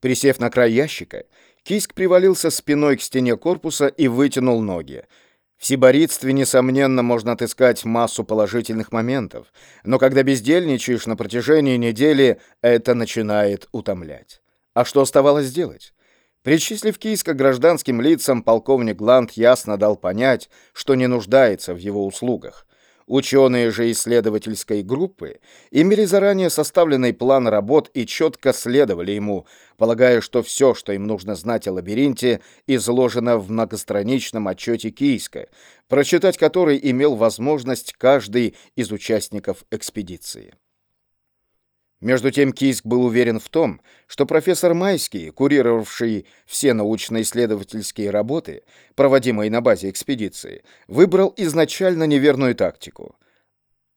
Присев на край ящика, Киск привалился спиной к стене корпуса и вытянул ноги. В сиборитстве, несомненно, можно отыскать массу положительных моментов, но когда бездельничаешь на протяжении недели, это начинает утомлять. А что оставалось делать? Причислив Кийска гражданским лицам, полковник Гланд ясно дал понять, что не нуждается в его услугах. Ученые же исследовательской группы имели заранее составленный план работ и четко следовали ему, полагая, что все, что им нужно знать о лабиринте, изложено в многостраничном отчете Кийска, прочитать который имел возможность каждый из участников экспедиции. Между тем Кийск был уверен в том, что профессор Майский, курировавший все научно-исследовательские работы, проводимые на базе экспедиции, выбрал изначально неверную тактику.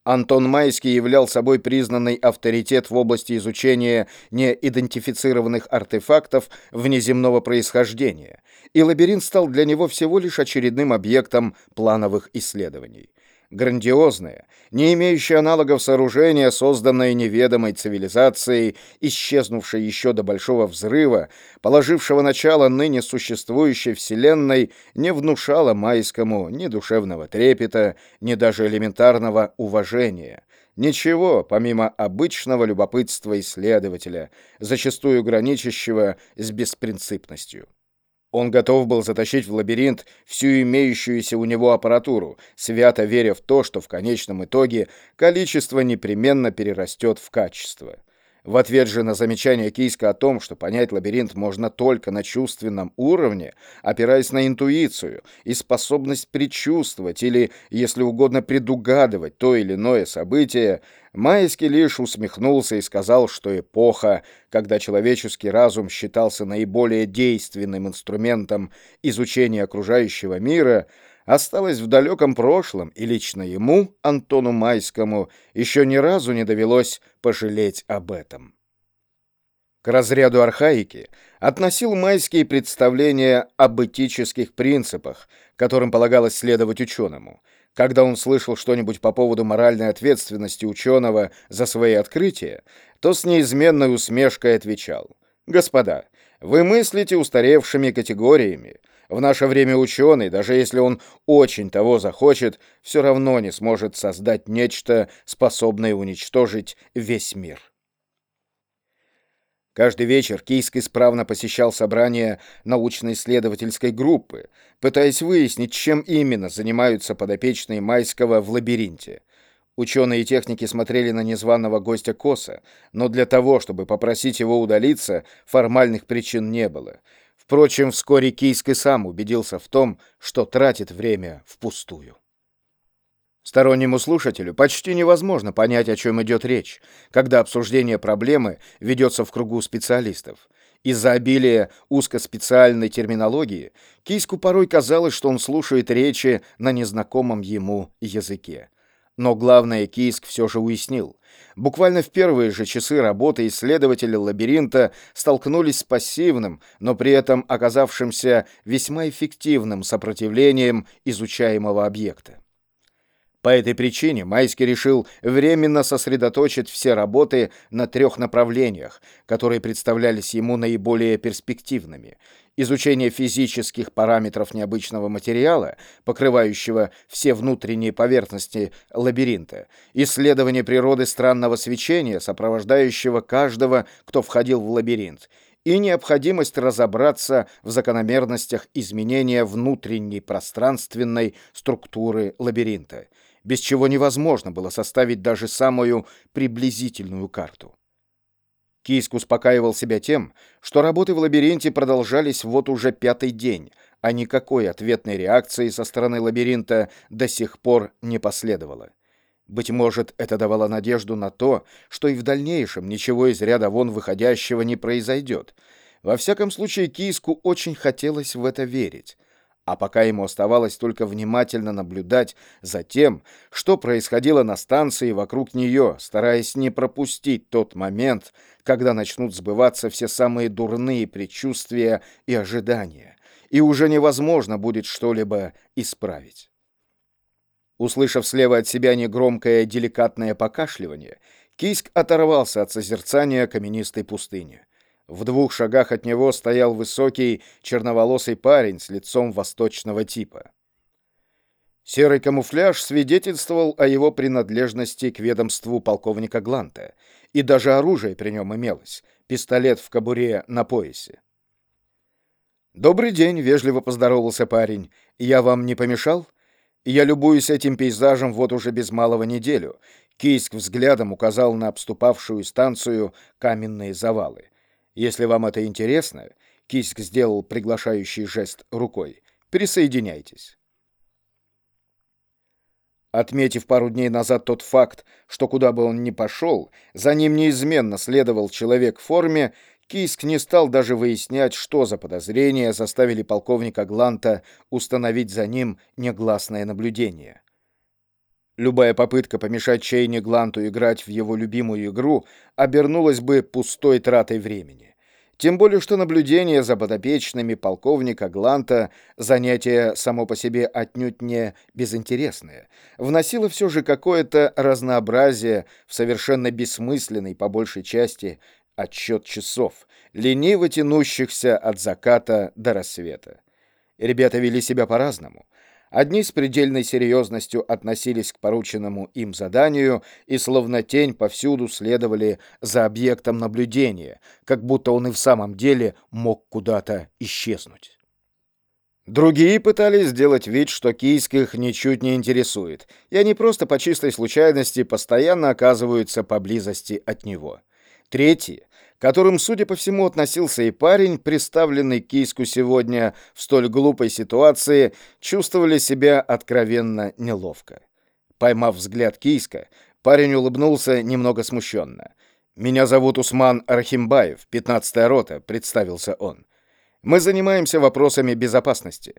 Антон Майский являл собой признанный авторитет в области изучения неидентифицированных артефактов внеземного происхождения, и лабиринт стал для него всего лишь очередным объектом плановых исследований грандиозное, не имеющее аналогов сооружение, созданное неведомой цивилизацией, исчезнувшей еще до Большого Взрыва, положившего начало ныне существующей Вселенной, не внушало Майскому ни душевного трепета, ни даже элементарного уважения. Ничего, помимо обычного любопытства исследователя, зачастую граничащего с беспринципностью. Он готов был затащить в лабиринт всю имеющуюся у него аппаратуру, свято веря в то, что в конечном итоге количество непременно перерастет в качество. В ответ же на замечание Кийска о том, что понять лабиринт можно только на чувственном уровне, опираясь на интуицию и способность предчувствовать или, если угодно, предугадывать то или иное событие, Майский лишь усмехнулся и сказал, что эпоха, когда человеческий разум считался наиболее действенным инструментом изучения окружающего мира — осталось в далеком прошлом, и лично ему, Антону Майскому, еще ни разу не довелось пожалеть об этом. К разряду архаики относил майские представления об этических принципах, которым полагалось следовать ученому. Когда он слышал что-нибудь по поводу моральной ответственности ученого за свои открытия, то с неизменной усмешкой отвечал «Господа, вы мыслите устаревшими категориями, в наше время ученый, даже если он очень того захочет, все равно не сможет создать нечто, способное уничтожить весь мир. Каждый вечер Кийск исправно посещал собрания научно-исследовательской группы, пытаясь выяснить, чем именно занимаются подопечные Майского в лабиринте. Ученые и техники смотрели на незваного гостя косо, но для того, чтобы попросить его удалиться, формальных причин не было — Впрочем, вскоре Кийск и сам убедился в том, что тратит время впустую. Стороннему слушателю почти невозможно понять, о чем идет речь, когда обсуждение проблемы ведется в кругу специалистов. Из-за обилия узкоспециальной терминологии Кийску порой казалось, что он слушает речи на незнакомом ему языке. Но главное Кийск все же уяснил. Буквально в первые же часы работы исследователи лабиринта столкнулись с пассивным, но при этом оказавшимся весьма эффективным сопротивлением изучаемого объекта. По этой причине Майский решил временно сосредоточить все работы на трех направлениях, которые представлялись ему наиболее перспективными. Изучение физических параметров необычного материала, покрывающего все внутренние поверхности лабиринта, исследование природы странного свечения, сопровождающего каждого, кто входил в лабиринт, и необходимость разобраться в закономерностях изменения внутренней пространственной структуры лабиринта — без чего невозможно было составить даже самую приблизительную карту. Кийск успокаивал себя тем, что работы в лабиринте продолжались вот уже пятый день, а никакой ответной реакции со стороны лабиринта до сих пор не последовало. Быть может, это давало надежду на то, что и в дальнейшем ничего из ряда вон выходящего не произойдет. Во всяком случае, Кийску очень хотелось в это верить а пока ему оставалось только внимательно наблюдать за тем, что происходило на станции вокруг нее, стараясь не пропустить тот момент, когда начнут сбываться все самые дурные предчувствия и ожидания, и уже невозможно будет что-либо исправить. Услышав слева от себя негромкое деликатное покашливание, Кийск оторвался от созерцания каменистой пустыни. В двух шагах от него стоял высокий черноволосый парень с лицом восточного типа. Серый камуфляж свидетельствовал о его принадлежности к ведомству полковника Гланта, и даже оружие при нем имелось — пистолет в кобуре на поясе. «Добрый день», — вежливо поздоровался парень. «Я вам не помешал? Я любуюсь этим пейзажем вот уже без малого неделю». Кийск взглядом указал на обступавшую станцию каменные завалы. «Если вам это интересно», — Кийск сделал приглашающий жест рукой, — «присоединяйтесь». Отметив пару дней назад тот факт, что куда бы он ни пошел, за ним неизменно следовал человек в форме, Кийск не стал даже выяснять, что за подозрения заставили полковника Гланта установить за ним негласное наблюдение. Любая попытка помешать Чейни Гланту играть в его любимую игру обернулась бы пустой тратой времени. Тем более, что наблюдение за подопечными полковника Гланта, занятие само по себе отнюдь не безинтересное, вносило все же какое-то разнообразие в совершенно бессмысленный, по большей части, отсчет часов, лениво тянущихся от заката до рассвета. Ребята вели себя по-разному. Одни с предельной серьезностью относились к порученному им заданию и словно тень повсюду следовали за объектом наблюдения, как будто он и в самом деле мог куда-то исчезнуть. Другие пытались сделать вид, что Кийск их ничуть не интересует, и они просто по чистой случайности постоянно оказываются поблизости от него. Третьи которым, судя по всему, относился и парень, представленный Кийску сегодня в столь глупой ситуации, чувствовали себя откровенно неловко. Поймав взгляд Кийска, парень улыбнулся немного смущенно. «Меня зовут Усман Архимбаев, 15-я рота», — представился он. «Мы занимаемся вопросами безопасности».